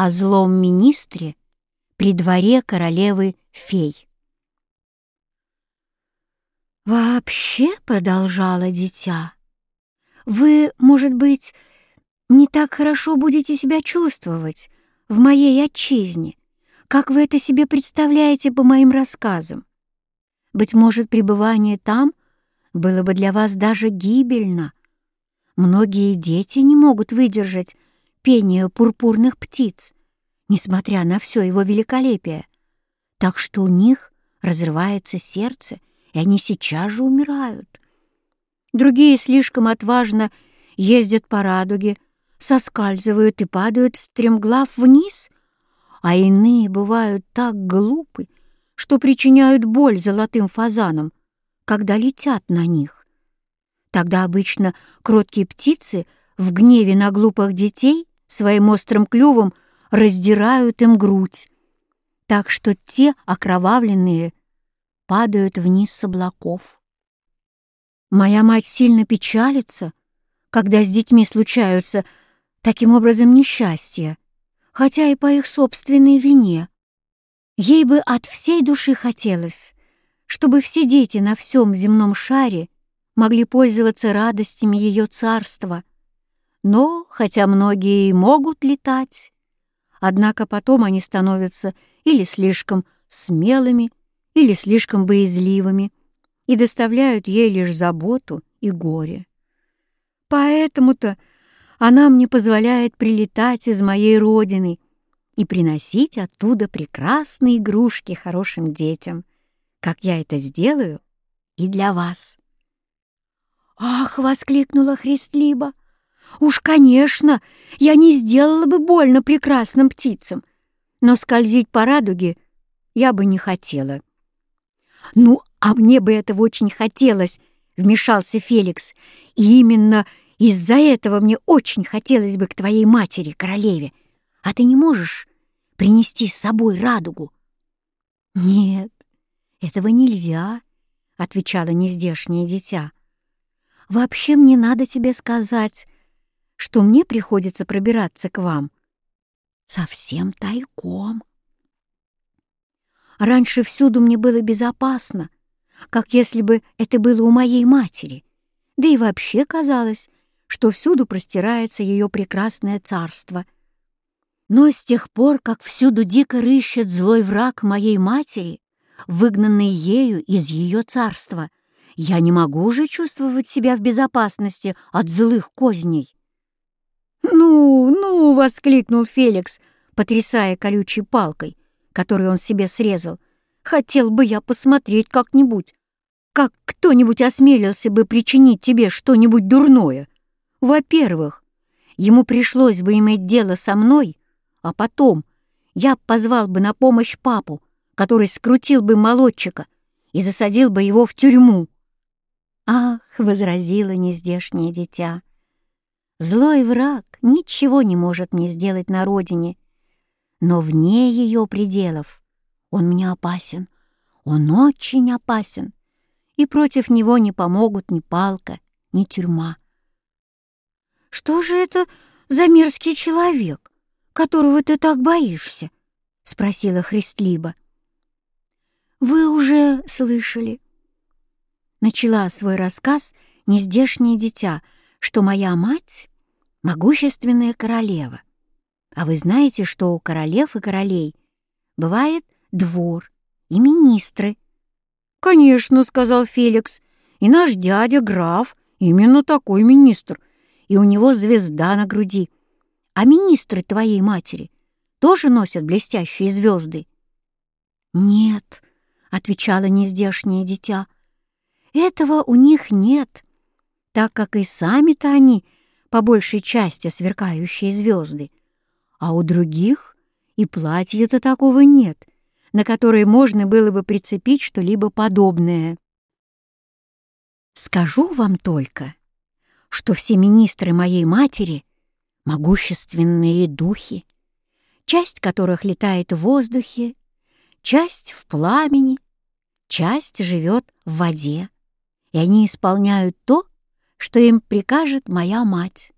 о злом министре при дворе королевы-фей. «Вообще, — продолжало дитя, — вы, может быть, не так хорошо будете себя чувствовать в моей отчизне, как вы это себе представляете по моим рассказам. Быть может, пребывание там было бы для вас даже гибельно. Многие дети не могут выдержать пение пурпурных птиц, несмотря на все его великолепие. Так что у них разрывается сердце, и они сейчас же умирают. Другие слишком отважно ездят по радуге, соскальзывают и падают стремглав вниз, а иные бывают так глупы, что причиняют боль золотым фазанам, когда летят на них. Тогда обычно кроткие птицы в гневе на глупых детей своим острым клювом раздирают им грудь, так что те окровавленные падают вниз с облаков. Моя мать сильно печалится, когда с детьми случаются таким образом несчастья, хотя и по их собственной вине. Ей бы от всей души хотелось, чтобы все дети на всем земном шаре могли пользоваться радостями ее царства. Но, хотя многие и могут летать, однако потом они становятся или слишком смелыми, или слишком боязливыми и доставляют ей лишь заботу и горе. Поэтому-то она мне позволяет прилетать из моей родины и приносить оттуда прекрасные игрушки хорошим детям, как я это сделаю и для вас. «Ах!» — воскликнула Христлиба. «Уж, конечно, я не сделала бы больно прекрасным птицам, но скользить по радуге я бы не хотела». «Ну, а мне бы этого очень хотелось», — вмешался Феликс. «И именно из-за этого мне очень хотелось бы к твоей матери, королеве. А ты не можешь принести с собой радугу?» «Нет, этого нельзя», — отвечала нездешнее дитя. «Вообще мне надо тебе сказать, что мне приходится пробираться к вам совсем тайком». Раньше всюду мне было безопасно, как если бы это было у моей матери, да и вообще казалось, что всюду простирается ее прекрасное царство. Но с тех пор, как всюду дико рыщет злой враг моей матери, выгнанный ею из ее царства, я не могу уже чувствовать себя в безопасности от злых козней. «Ну, ну!» — воскликнул Феликс, потрясая колючей палкой который он себе срезал. Хотел бы я посмотреть как-нибудь, как кто-нибудь осмелился бы причинить тебе что-нибудь дурное. Во-первых, ему пришлось бы иметь дело со мной, а потом я позвал бы на помощь папу, который скрутил бы молодчика и засадил бы его в тюрьму. «Ах!» — возразила нездешнее дитя. «Злой враг ничего не может мне сделать на родине, но вне ее пределов он мне опасен, он очень опасен, и против него не помогут ни палка, ни тюрьма. «Что же это за мерзкий человек, которого ты так боишься?» — спросила Христлиба. «Вы уже слышали?» Начала свой рассказ нездешнее дитя, что моя мать — могущественная королева, а вы знаете, что у королев и королей бывает двор и министры? «Конечно», — сказал Феликс, — «и наш дядя граф именно такой министр, и у него звезда на груди. А министры твоей матери тоже носят блестящие звезды?» «Нет», — отвечало нездешнее дитя, — «этого у них нет, так как и сами-то они по большей части сверкающие звезды а у других и платья-то такого нет, на которое можно было бы прицепить что-либо подобное. Скажу вам только, что все министры моей матери — могущественные духи, часть которых летает в воздухе, часть в пламени, часть живет в воде, и они исполняют то, что им прикажет моя мать.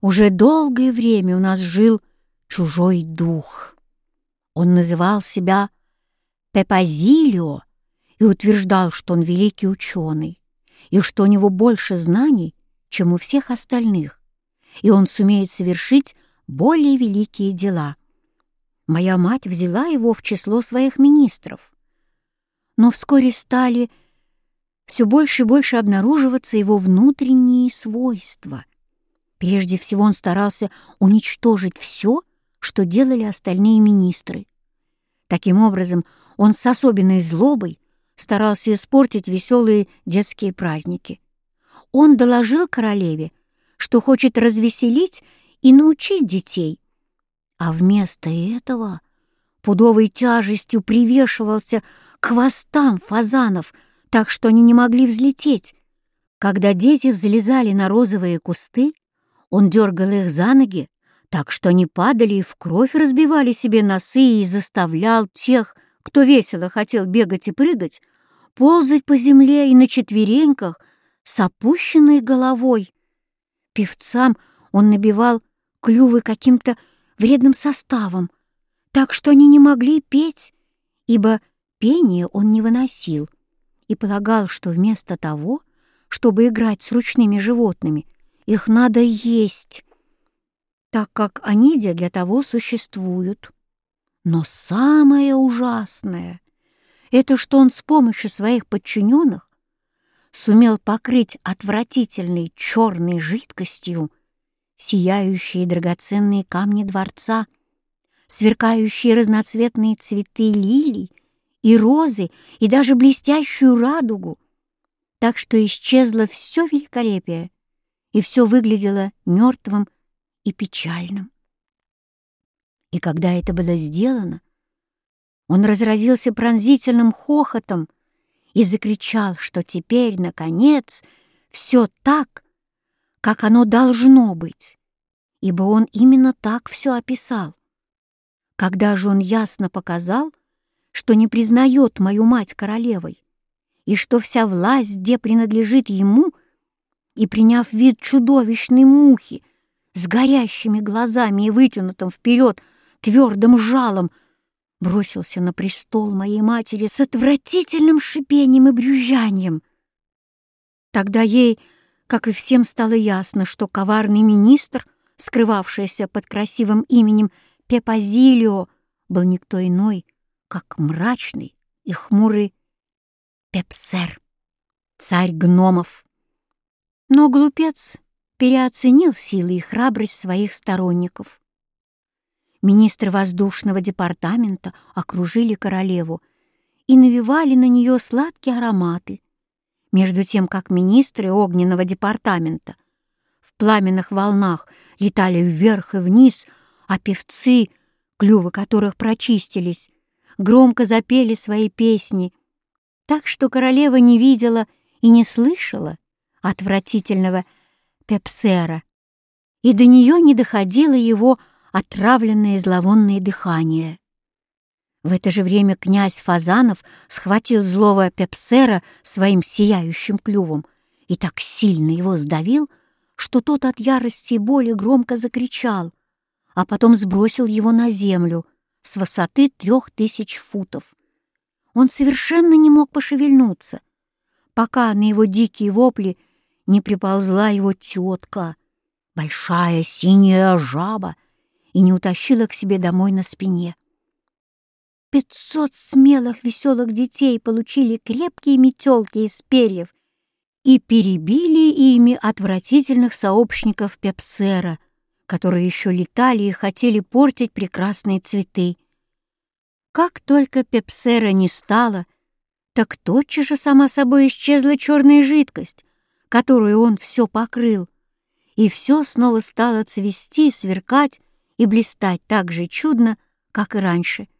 Уже долгое время у нас жил чужой дух. Он называл себя Пепазилио и утверждал, что он великий ученый, и что у него больше знаний, чем у всех остальных, и он сумеет совершить более великие дела. Моя мать взяла его в число своих министров. Но вскоре стали все больше и больше обнаруживаться его внутренние свойства. Прежде всего он старался уничтожить все, что делали остальные министры. Таким образом, он с особенной злобой старался испортить веселые детские праздники. Он доложил королеве, что хочет развеселить и научить детей, а вместо этого пудовой тяжестью привешивался к хвостам фазанов, так что они не могли взлететь. Когда дети взлезали на розовые кусты, он дергал их за ноги, так что они падали и в кровь разбивали себе носы и заставлял тех, кто весело хотел бегать и прыгать, ползать по земле и на четвереньках с опущенной головой. Певцам он набивал клювы каким-то вредным составом, так что они не могли петь, ибо пение он не выносил и полагал, что вместо того, чтобы играть с ручными животными, их надо есть, так как они для того существуют. Но самое ужасное — это что он с помощью своих подчиненных сумел покрыть отвратительной черной жидкостью сияющие драгоценные камни дворца, сверкающие разноцветные цветы лилий и розы, и даже блестящую радугу, так что исчезло все великолепие, и все выглядело мертвым и печальным. И когда это было сделано, он разразился пронзительным хохотом и закричал, что теперь, наконец, все так, как оно должно быть, ибо он именно так все описал. Когда же он ясно показал, что не признает мою мать королевой, и что вся власть где принадлежит ему, и, приняв вид чудовищной мухи, с горящими глазами и вытянутым вперед твердым жалом, бросился на престол моей матери с отвратительным шипением и брюзжанием. Тогда ей как и всем стало ясно, что коварный министр, скрывавшийся под красивым именем Пепазилио, был никто иной, как мрачный и хмурый Пепсер, царь гномов. Но глупец переоценил силы и храбрость своих сторонников. Министры воздушного департамента окружили королеву и навевали на нее сладкие ароматы, между тем как министры огненного департамента в пламенных волнах летали вверх и вниз, а певцы, клювы которых прочистились, громко запели свои песни, так что королева не видела и не слышала отвратительного пепсера, и до нее не доходило его отравленное зловонное дыхание. В это же время князь Фазанов схватил злого Пепсера своим сияющим клювом и так сильно его сдавил, что тот от ярости и боли громко закричал, а потом сбросил его на землю с высоты трех тысяч футов. Он совершенно не мог пошевельнуться, пока на его дикие вопли не приползла его тетка, большая синяя жаба, и не утащила к себе домой на спине. Пятьсот смелых веселых детей получили крепкие метелки из перьев и перебили ими отвратительных сообщников Пепсера, которые еще летали и хотели портить прекрасные цветы. Как только Пепсера не стало, так тотчас же сама собой исчезла черная жидкость, которую он все покрыл, и все снова стало цвести, сверкать и блистать так же чудно, как и раньше —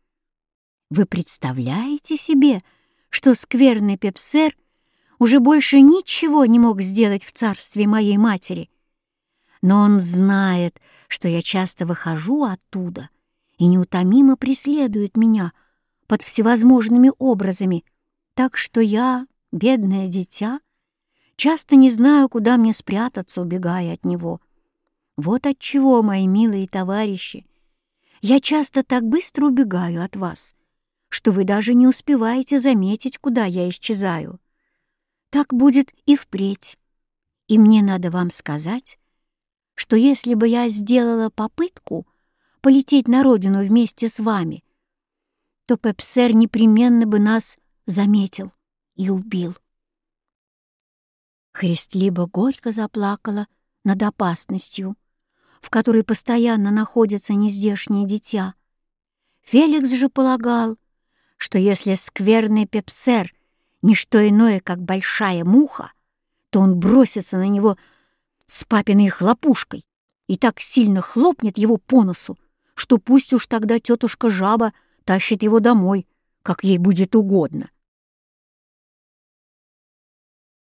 вы представляете себе, что скверный Пепсер уже больше ничего не мог сделать в царстве моей матери? Но он знает, что я часто выхожу оттуда и неутомимо преследует меня под всевозможными образами, так что я, бедное дитя, часто не знаю, куда мне спрятаться, убегая от него. Вот отчего, мои милые товарищи, Я часто так быстро убегаю от вас, что вы даже не успеваете заметить, куда я исчезаю. Так будет и впредь. И мне надо вам сказать, что если бы я сделала попытку полететь на родину вместе с вами, то Пепсер непременно бы нас заметил и убил. Христлиба горько заплакала над опасностью, в которой постоянно находится нездешнее дитя. Феликс же полагал, что если скверный Пепсер — не что иное, как большая муха, то он бросится на него с папиной хлопушкой и так сильно хлопнет его по носу, что пусть уж тогда тетушка жаба тащит его домой, как ей будет угодно.